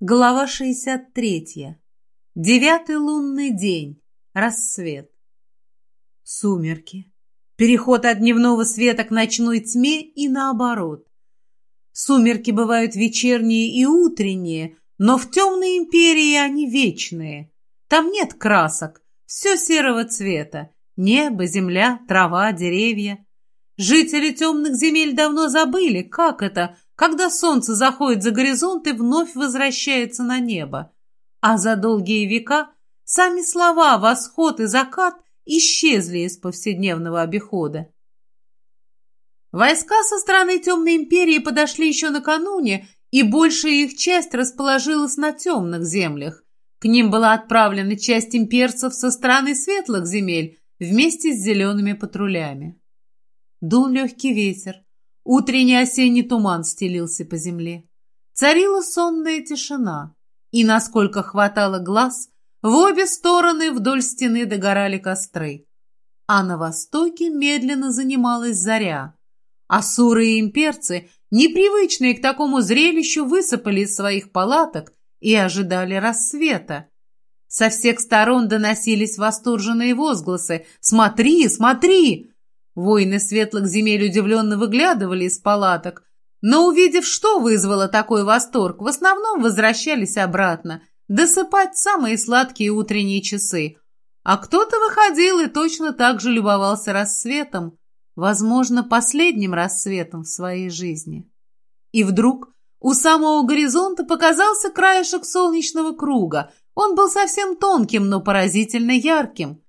Глава 63. Девятый лунный день. Рассвет. Сумерки. Переход от дневного света к ночной тьме и наоборот. Сумерки бывают вечерние и утренние, но в темной империи они вечные. Там нет красок, все серого цвета. Небо, земля, трава, деревья. Жители темных земель давно забыли, как это когда солнце заходит за горизонт и вновь возвращается на небо. А за долгие века сами слова «восход» и «закат» исчезли из повседневного обихода. Войска со стороны Темной империи подошли еще накануне, и большая их часть расположилась на темных землях. К ним была отправлена часть имперцев со стороны светлых земель вместе с зелеными патрулями. Дул легкий ветер. Утренний осенний туман стелился по земле. Царила сонная тишина, и, насколько хватало глаз, в обе стороны вдоль стены догорали костры. А на востоке медленно занималась заря. Асуры и имперцы, непривычные к такому зрелищу, высыпали из своих палаток и ожидали рассвета. Со всех сторон доносились восторженные возгласы «Смотри, смотри!» Воины светлых земель удивленно выглядывали из палаток, но, увидев, что вызвало такой восторг, в основном возвращались обратно, досыпать самые сладкие утренние часы. А кто-то выходил и точно так же любовался рассветом, возможно, последним рассветом в своей жизни. И вдруг у самого горизонта показался краешек солнечного круга. Он был совсем тонким, но поразительно ярким.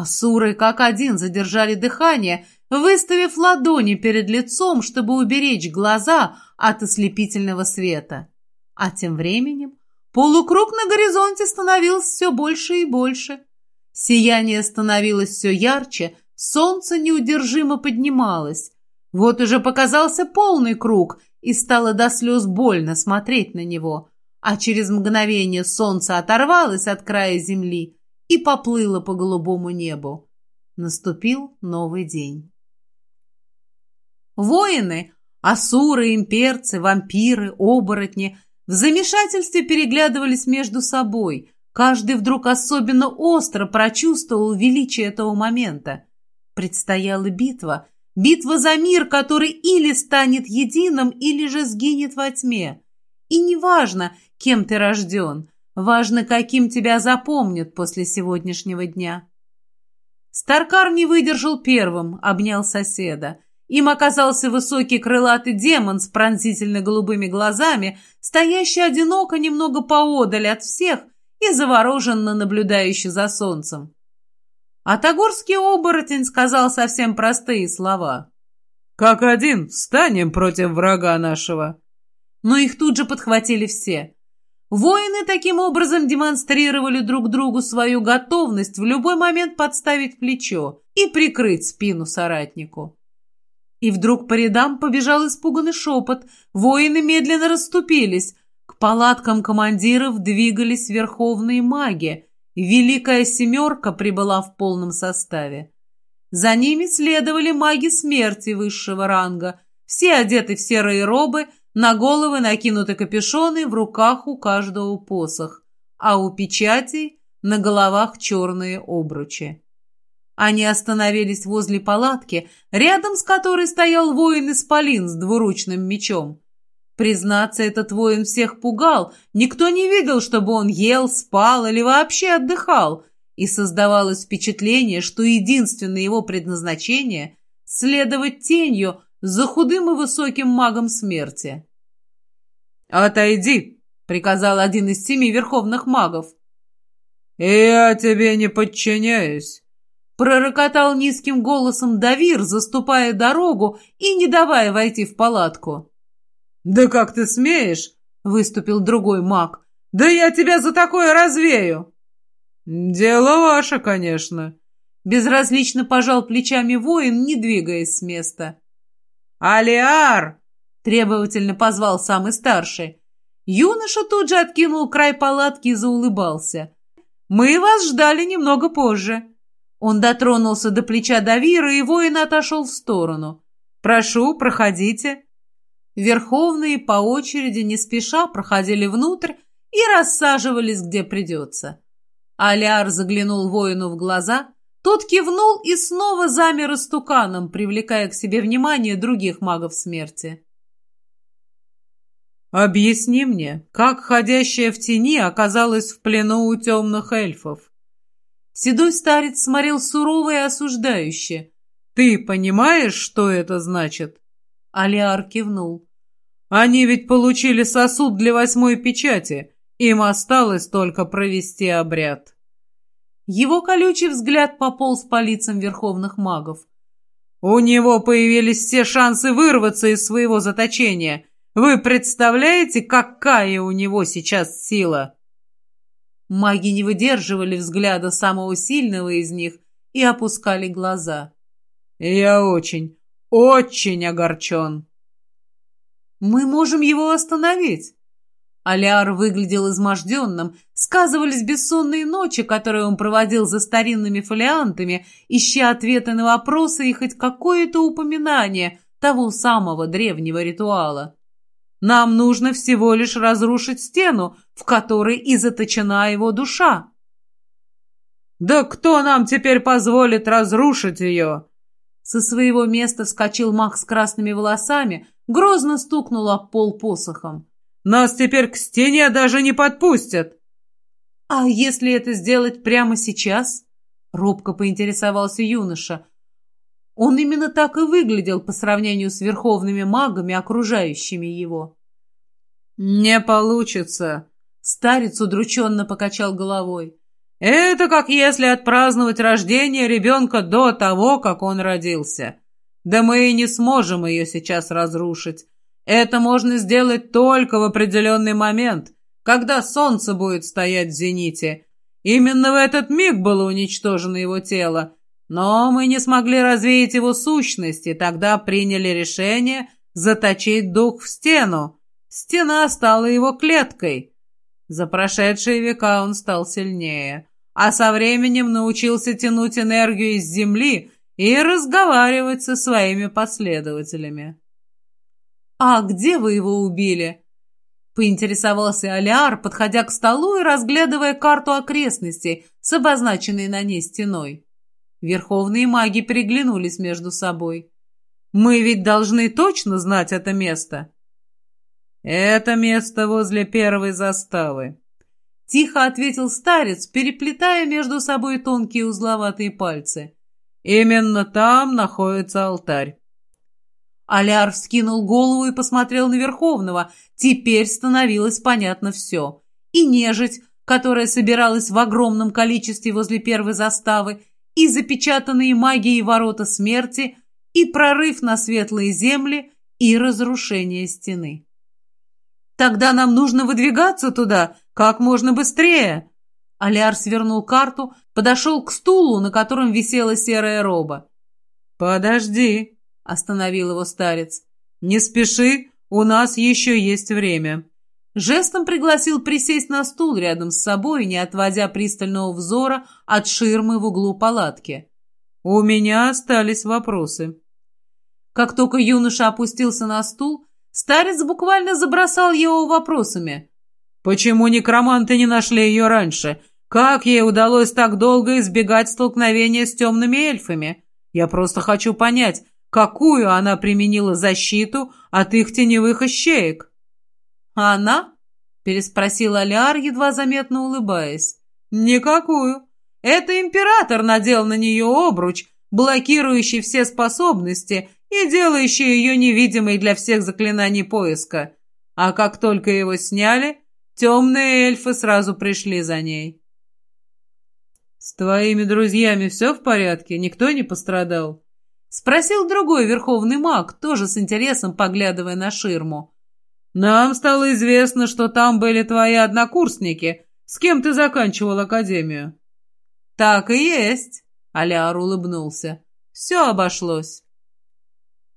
Асуры как один задержали дыхание, выставив ладони перед лицом, чтобы уберечь глаза от ослепительного света. А тем временем полукруг на горизонте становился все больше и больше. Сияние становилось все ярче, солнце неудержимо поднималось. Вот уже показался полный круг, и стало до слез больно смотреть на него. А через мгновение солнце оторвалось от края земли и поплыло по голубому небу. Наступил новый день. Воины, асуры, имперцы, вампиры, оборотни в замешательстве переглядывались между собой. Каждый вдруг особенно остро прочувствовал величие этого момента. Предстояла битва, битва за мир, который или станет единым, или же сгинет во тьме. И неважно, кем ты рожден – Важно, каким тебя запомнят после сегодняшнего дня. Старкар не выдержал первым, обнял соседа. Им оказался высокий крылатый демон с пронзительно-голубыми глазами, стоящий одиноко немного поодаль от всех и завороженно наблюдающий за солнцем. А Тагорский оборотень сказал совсем простые слова. «Как один, встанем против врага нашего!» Но их тут же подхватили все. Воины таким образом демонстрировали друг другу свою готовность в любой момент подставить плечо и прикрыть спину соратнику. И вдруг по рядам побежал испуганный шепот, воины медленно расступились, к палаткам командиров двигались верховные маги, Великая Семерка прибыла в полном составе. За ними следовали маги смерти высшего ранга, все одеты в серые робы – на головы накинуты капюшоны, в руках у каждого посох, а у печатей на головах черные обручи. Они остановились возле палатки, рядом с которой стоял воин-исполин с двуручным мечом. Признаться, этот воин всех пугал, никто не видел, чтобы он ел, спал или вообще отдыхал, и создавалось впечатление, что единственное его предназначение — следовать тенью за худым и высоким магом смерти. «Отойди!» — приказал один из семи верховных магов. «Я тебе не подчиняюсь!» Пророкотал низким голосом Давир, заступая дорогу и не давая войти в палатку. «Да как ты смеешь?» — выступил другой маг. «Да я тебя за такое развею!» «Дело ваше, конечно!» Безразлично пожал плечами воин, не двигаясь с места. «Алиар!» Требовательно позвал самый старший. Юноша тут же откинул край палатки и заулыбался. «Мы вас ждали немного позже». Он дотронулся до плеча Давира, и воин отошел в сторону. «Прошу, проходите». Верховные по очереди не спеша проходили внутрь и рассаживались где придется. Аляр заглянул воину в глаза, тот кивнул и снова замер истуканом, привлекая к себе внимание других магов смерти. «Объясни мне, как ходящая в тени оказалась в плену у темных эльфов?» Седой старец смотрел сурово и осуждающе. «Ты понимаешь, что это значит?» Алиар кивнул. «Они ведь получили сосуд для восьмой печати. Им осталось только провести обряд». Его колючий взгляд пополз по лицам верховных магов. «У него появились все шансы вырваться из своего заточения. Вы представляете, какая у него сейчас сила?» Маги не выдерживали взгляда самого сильного из них и опускали глаза. «Я очень, очень огорчен». «Мы можем его остановить». Аляр выглядел изможденным, сказывались бессонные ночи, которые он проводил за старинными фолиантами, ища ответы на вопросы и хоть какое-то упоминание того самого древнего ритуала. Нам нужно всего лишь разрушить стену, в которой и заточена его душа. «Да кто нам теперь позволит разрушить ее?» Со своего места вскочил маг с красными волосами, грозно стукнул об пол посохом. «Нас теперь к стене даже не подпустят!» «А если это сделать прямо сейчас?» Робко поинтересовался юноша. Он именно так и выглядел по сравнению с верховными магами, окружающими его. «Не получится», — старец удрученно покачал головой. «Это как если отпраздновать рождение ребенка до того, как он родился. Да мы и не сможем ее сейчас разрушить. Это можно сделать только в определенный момент, когда солнце будет стоять в зените. Именно в этот миг было уничтожено его тело, но мы не смогли развеять его сущность, и тогда приняли решение заточить дух в стену. Стена стала его клеткой. За прошедшие века он стал сильнее, а со временем научился тянуть энергию из земли и разговаривать со своими последователями. «А где вы его убили?» поинтересовался Алиар, подходя к столу и разглядывая карту окрестностей с обозначенной на ней стеной. Верховные маги переглянулись между собой. «Мы ведь должны точно знать это место?» «Это место возле первой заставы», — тихо ответил старец, переплетая между собой тонкие узловатые пальцы. «Именно там находится алтарь». Аляр вскинул голову и посмотрел на Верховного. Теперь становилось понятно все. И нежить, которая собиралась в огромном количестве возле первой заставы, и запечатанные магией ворота смерти, и прорыв на светлые земли, и разрушение стены. «Тогда нам нужно выдвигаться туда как можно быстрее!» Аляр свернул карту, подошел к стулу, на котором висела серая роба. «Подожди», — остановил его старец. «Не спеши, у нас еще есть время». Жестом пригласил присесть на стул рядом с собой, не отводя пристального взора от ширмы в углу палатки. «У меня остались вопросы». Как только юноша опустился на стул, старец буквально забросал его вопросами. «Почему некроманты не нашли ее раньше? Как ей удалось так долго избегать столкновения с темными эльфами? Я просто хочу понять, какую она применила защиту от их теневых ищеек?» «А она?» — переспросила Ляр, едва заметно улыбаясь. «Никакую. Это император надел на нее обруч, блокирующий все способности и делающий ее невидимой для всех заклинаний поиска. А как только его сняли, темные эльфы сразу пришли за ней». «С твоими друзьями все в порядке? Никто не пострадал?» — спросил другой верховный маг, тоже с интересом поглядывая на ширму. Нам стало известно, что там были твои однокурсники. С кем ты заканчивал академию?» «Так и есть», — Аляр улыбнулся. «Все обошлось».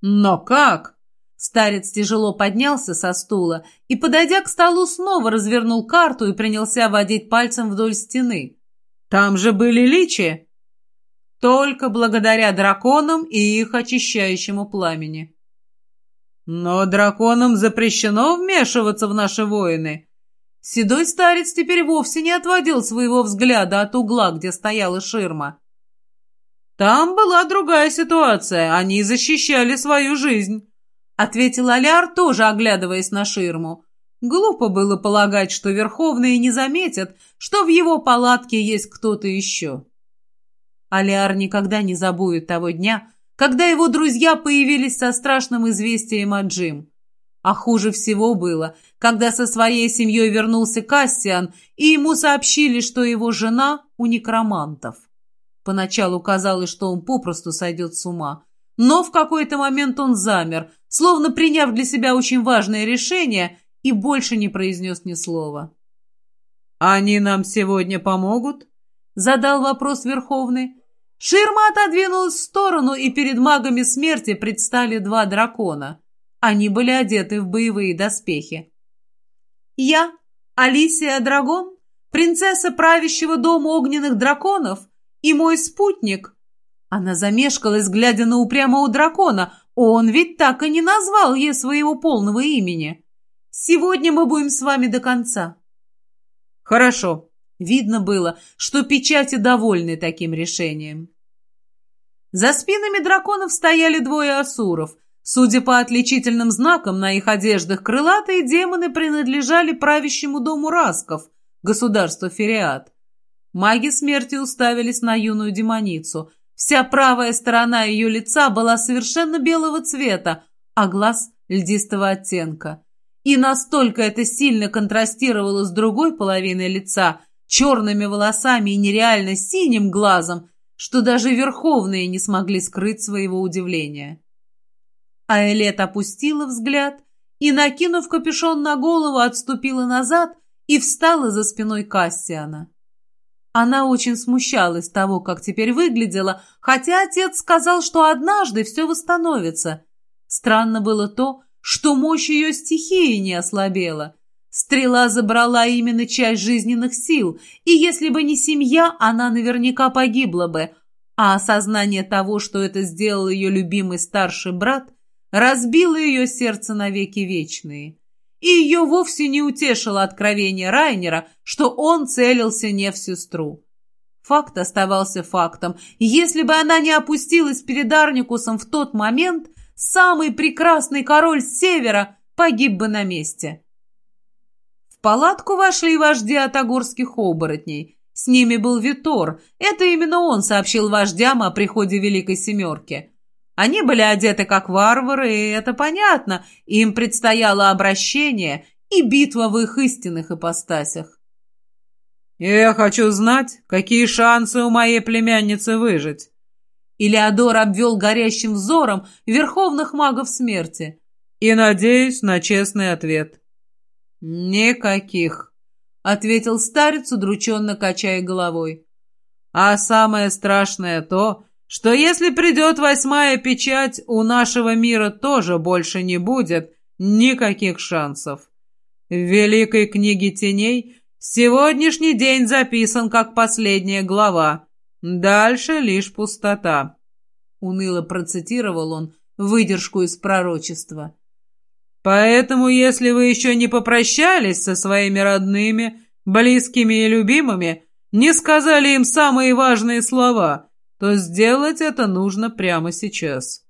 «Но как?» Старец тяжело поднялся со стула и, подойдя к столу, снова развернул карту и принялся водить пальцем вдоль стены. «Там же были личи!» «Только благодаря драконам и их очищающему пламени». «Но драконам запрещено вмешиваться в наши войны». Седой старец теперь вовсе не отводил своего взгляда от угла, где стояла ширма. «Там была другая ситуация, они защищали свою жизнь», — ответил Аляр, тоже оглядываясь на ширму. Глупо было полагать, что Верховные не заметят, что в его палатке есть кто-то еще. Алиар никогда не забудет того дня, когда его друзья появились со страшным известием о Джим. А хуже всего было, когда со своей семьей вернулся Кассиан, и ему сообщили, что его жена у некромантов. Поначалу казалось, что он попросту сойдет с ума. Но в какой-то момент он замер, словно приняв для себя очень важное решение, и больше не произнес ни слова. «Они нам сегодня помогут?» — задал вопрос Верховный. Ширма отодвинулась в сторону, и перед магами смерти предстали два дракона. Они были одеты в боевые доспехи. «Я, Алисия Драгон, принцесса правящего дома огненных драконов, и мой спутник...» Она замешкалась, глядя на упрямого дракона. Он ведь так и не назвал ей своего полного имени. «Сегодня мы будем с вами до конца». «Хорошо», Видно было, что печати довольны таким решением. За спинами драконов стояли двое асуров. Судя по отличительным знакам на их одеждах, крылатые демоны принадлежали правящему дому Расков, государству Фериат. Маги смерти уставились на юную демоницу. Вся правая сторона ее лица была совершенно белого цвета, а глаз — льдистого оттенка. И настолько это сильно контрастировало с другой половиной лица — черными волосами и нереально синим глазом, что даже верховные не смогли скрыть своего удивления. Аэлет опустила взгляд и, накинув капюшон на голову, отступила назад и встала за спиной Кассиана. Она очень смущалась того, как теперь выглядела, хотя отец сказал, что однажды все восстановится. Странно было то, что мощь ее стихии не ослабела – Стрела забрала именно часть жизненных сил, и если бы не семья, она наверняка погибла бы. А осознание того, что это сделал ее любимый старший брат, разбило ее сердце навеки вечные. И ее вовсе не утешило откровение Райнера, что он целился не в сестру. Факт оставался фактом. Если бы она не опустилась перед Арникусом в тот момент, самый прекрасный король Севера погиб бы на месте палатку вошли вожди атагорских оборотней. С ними был Витор. Это именно он сообщил вождям о приходе Великой Семерки. Они были одеты как варвары, и это понятно. Им предстояло обращение и битва в их истинных ипостасях. «Я хочу знать, какие шансы у моей племянницы выжить». Илеодор обвел горящим взором верховных магов смерти. «И надеюсь на честный ответ». «Никаких», — ответил старец, удрученно качая головой. «А самое страшное то, что если придет восьмая печать, у нашего мира тоже больше не будет никаких шансов. В Великой книге теней сегодняшний день записан как последняя глава. Дальше лишь пустота». Уныло процитировал он выдержку из пророчества. Поэтому, если вы еще не попрощались со своими родными, близкими и любимыми, не сказали им самые важные слова, то сделать это нужно прямо сейчас.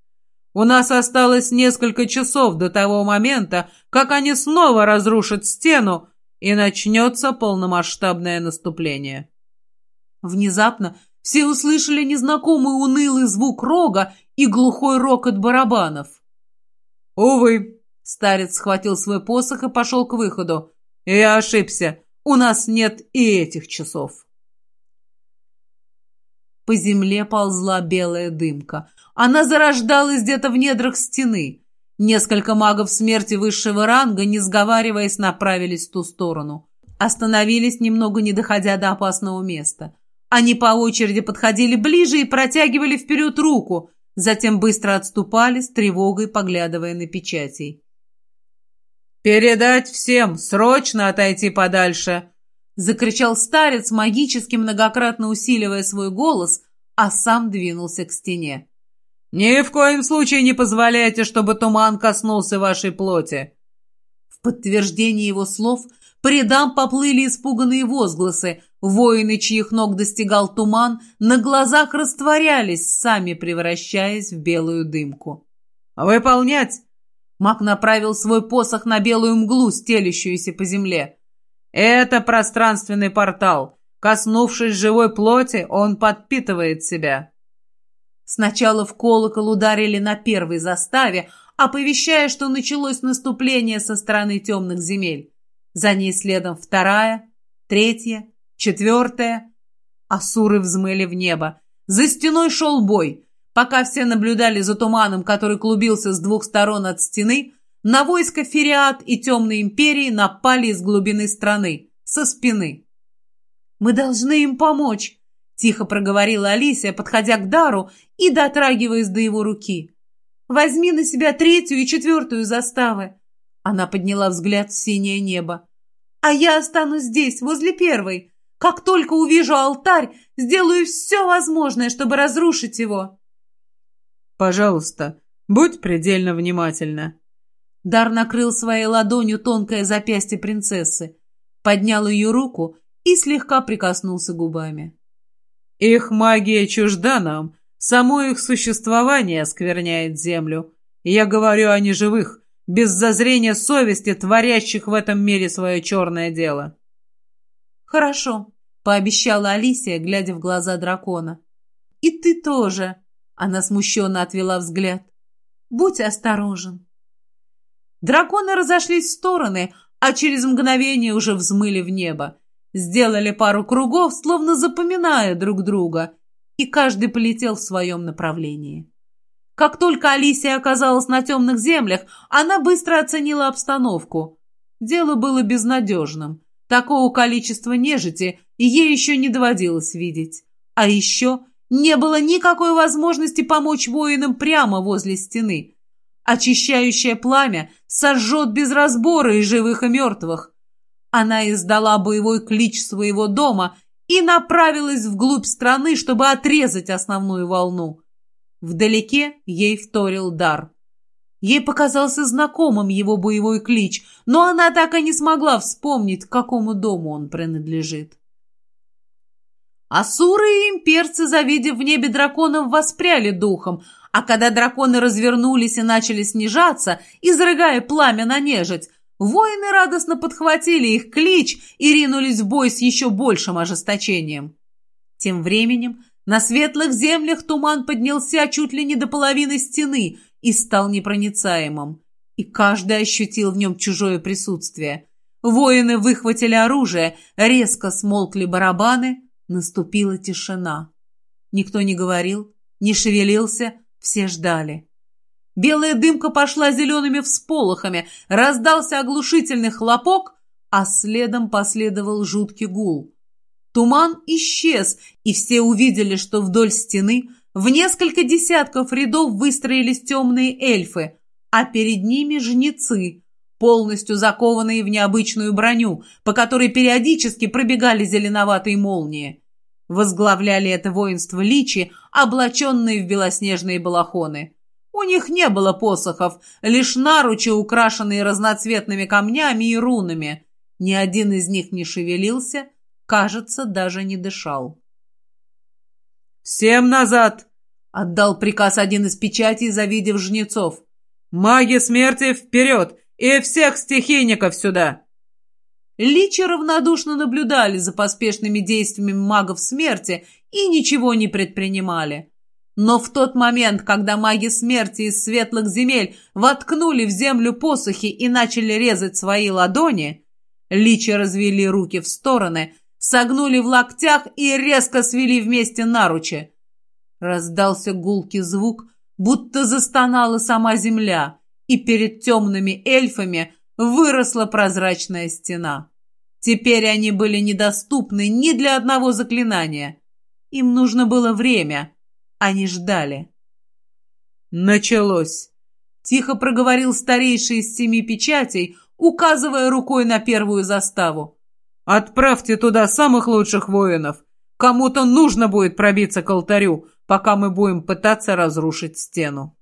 У нас осталось несколько часов до того момента, как они снова разрушат стену, и начнется полномасштабное наступление. Внезапно все услышали незнакомый унылый звук рога и глухой рокот барабанов. Увы, Старец схватил свой посох и пошел к выходу. «Я ошибся. У нас нет и этих часов». По земле ползла белая дымка. Она зарождалась где-то в недрах стены. Несколько магов смерти высшего ранга, не сговариваясь, направились в ту сторону. Остановились, немного не доходя до опасного места. Они по очереди подходили ближе и протягивали вперед руку, затем быстро отступали, с тревогой поглядывая на печатей. «Передать всем! Срочно отойти подальше!» Закричал старец, магически многократно усиливая свой голос, а сам двинулся к стене. «Ни в коем случае не позволяйте, чтобы туман коснулся вашей плоти!» В подтверждение его слов По рядам поплыли испуганные возгласы. Воины, чьих ног достигал туман, на глазах растворялись, сами превращаясь в белую дымку. «Выполнять!» Маг направил свой посох на белую мглу, стелящуюся по земле. «Это пространственный портал. Коснувшись живой плоти, он подпитывает себя». Сначала в колокол ударили на первой заставе, оповещая, что началось наступление со стороны темных земель. За ней следом вторая, третья, четвертая. Асуры взмыли в небо. За стеной шел бой. Пока все наблюдали за туманом, который клубился с двух сторон от стены, на войско Фериат и Темной Империи напали из глубины страны, со спины. «Мы должны им помочь», — тихо проговорила Алисия, подходя к Дару и дотрагиваясь до его руки. «Возьми на себя третью и четвертую заставы». Она подняла взгляд в синее небо. «А я останусь здесь, возле первой. Как только увижу алтарь, сделаю все возможное, чтобы разрушить его». «Пожалуйста, будь предельно внимательна». Дар накрыл своей ладонью тонкое запястье принцессы, поднял ее руку и слегка прикоснулся губами. «Их магия чужда нам, само их существование оскверняет землю. Я говорю о неживых, без зазрения совести, творящих в этом мире свое черное дело». «Хорошо», — пообещала Алисия, глядя в глаза дракона. «И ты тоже», она смущенно отвела взгляд. «Будь осторожен». Драконы разошлись в стороны, а через мгновение уже взмыли в небо. Сделали пару кругов, словно запоминая друг друга, и каждый полетел в своем направлении. Как только Алисия оказалась на темных землях, она быстро оценила обстановку. Дело было безнадежным. Такого количества нежити ей еще не доводилось видеть. А еще не было никакой возможности помочь воинам прямо возле стены. Очищающее пламя сожжет без разбора и живых, и мертвых. Она издала боевой клич своего дома и направилась вглубь страны, чтобы отрезать основную волну. Вдалеке ей вторил дар. Ей показался знакомым его боевой клич, но она так и не смогла вспомнить, к какому дому он принадлежит. Асуры и имперцы, завидев в небе драконов, воспряли духом, а когда драконы развернулись и начали снижаться, изрыгая пламя на нежить, воины радостно подхватили их клич и ринулись в бой с еще большим ожесточением. Тем временем на светлых землях туман поднялся чуть ли не до половины стены и стал непроницаемым, и каждый ощутил в нем чужое присутствие. Воины выхватили оружие, резко смолкли барабаны — Наступила тишина. Никто не говорил, не шевелился, все ждали. Белая дымка пошла зелеными всполохами, раздался оглушительный хлопок, а следом последовал жуткий гул. Туман исчез, и все увидели, что вдоль стены в несколько десятков рядов выстроились темные эльфы, а перед ними жнецы, полностью закованные в необычную броню, по которой периодически пробегали зеленоватые молнии. Возглавляли это воинство личи, облаченные в белоснежные балахоны. У них не было посохов, лишь наручи, украшенные разноцветными камнями и рунами. Ни один из них не шевелился, кажется, даже не дышал. «Всем назад!» — отдал приказ один из печатей, завидев жнецов. «Маги смерти вперед! И всех стихийников сюда!» Личи равнодушно наблюдали за поспешными действиями магов смерти и ничего не предпринимали. Но в тот момент, когда маги смерти из светлых земель воткнули в землю посохи и начали резать свои ладони, личи развели руки в стороны, согнули в локтях и резко свели вместе наручи. Раздался гулкий звук, будто застонала сама земля, и перед темными эльфами выросла прозрачная стена. Теперь они были недоступны ни для одного заклинания. Им нужно было время. Они ждали. «Началось!» — тихо проговорил старейший из семи печатей, указывая рукой на первую заставу. «Отправьте туда самых лучших воинов. Кому-то нужно будет пробиться к алтарю, пока мы будем пытаться разрушить стену».